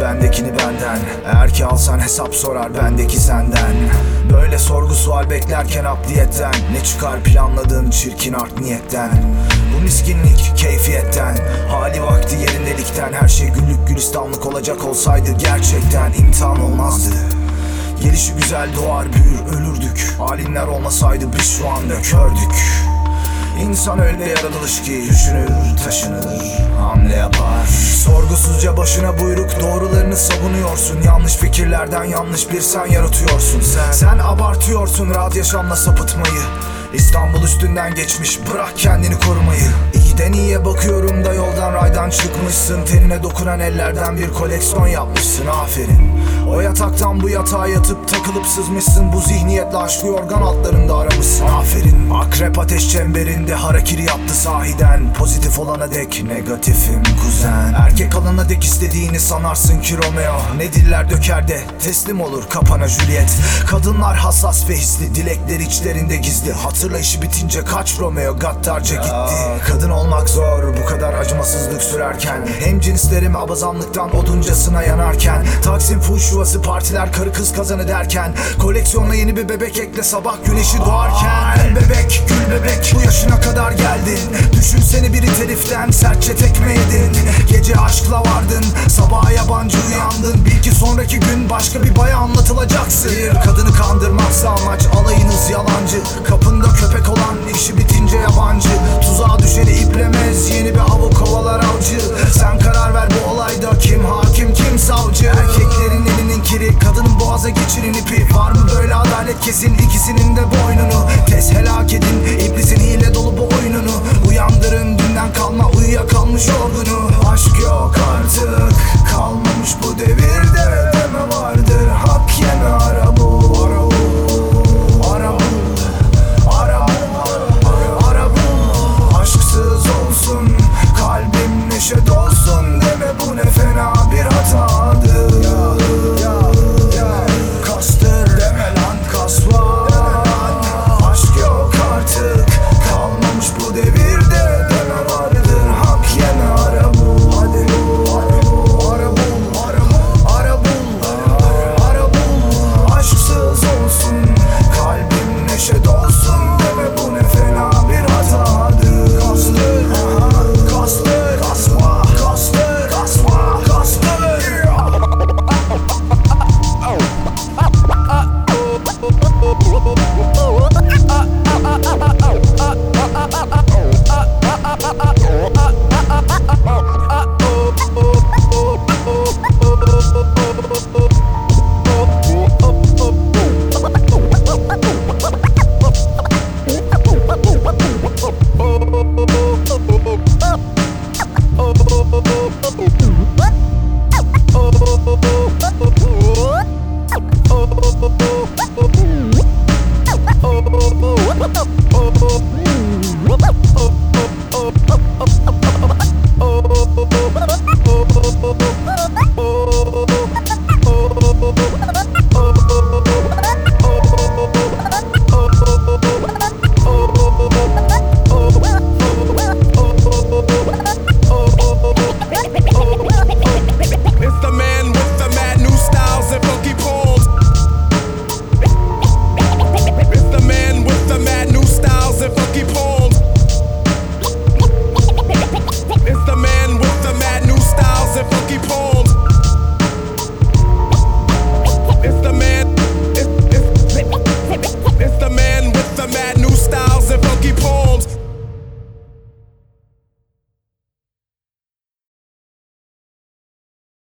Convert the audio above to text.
bendekini benden. Eğer ki alsan hesap sorar bendeki senden. Böyle sorgu sual beklerken abdiyetten. Ne çıkar planladığın çirkin art niyetten? Bu miskinlik keyfiyetten. Hali vakti yerindelikten. Her şey güllük gülistanlık olacak olsaydı Gerçekten imtihan olmazdı. Gelişi güzel doğar büyür ölürdük. Alimler olmasaydı biz şu anda kördük. İnsan öyle yaratılış ki düşünür, taşınır, hamle yapar Sorgusuzca başına buyruk doğrularını savunuyorsun. Yanlış fikirlerden yanlış bir sen yaratıyorsun Sen, sen abartıyorsun rahat yaşamla sapıtmayı. İstanbul üstünden geçmiş bırak kendini korumayı İyiden iyiye bakıyorum da yoldan raydan çıkmışsın? Tenine dokunan ellerden bir koleksiyon yapmışsın. Aferin. O yataktan bu yatağa yatıp takılıp sızmışsın. Bu zihniyetle aşkı yorgan altlarında aramışsın. Aferin. Akrep ateş çemberinde harakiri yaptı sahiden. Pozitif olana dek negatifim kuzen. Erkek alana dek istediğini sanarsın ki Romeo Ne diller döker de teslim olur kapana Juliet. Kadınlar hassas ve hisli dilekleri içlerinde gizli. Hatırla işi bitince kaç Romeo gaddarca gitti. Kadın olmak zor. Bu kadar acımasızlık sürerken Hem cinslerim abazanlıktan oduncasına yanarken Taksim fuş yuvası partiler karı kız kazanı derken Koleksiyonla yeni bir bebek ekle sabah güneşi doğarken. Bebek gül bebek bu yaşına kadar geldin. Düşünsene biri teliften sertçe tekme yedin. Gece aşkla vardın sabaha yabancı uyandın. Bil ki sonraki gün başka bir baya anlatılacaksın. Kadını kandırmaksa amaç alayınız yalancı. Kapında köpek olan böyle adalet kesin ikisinin de boynunu. Tez helak edin iblisin hile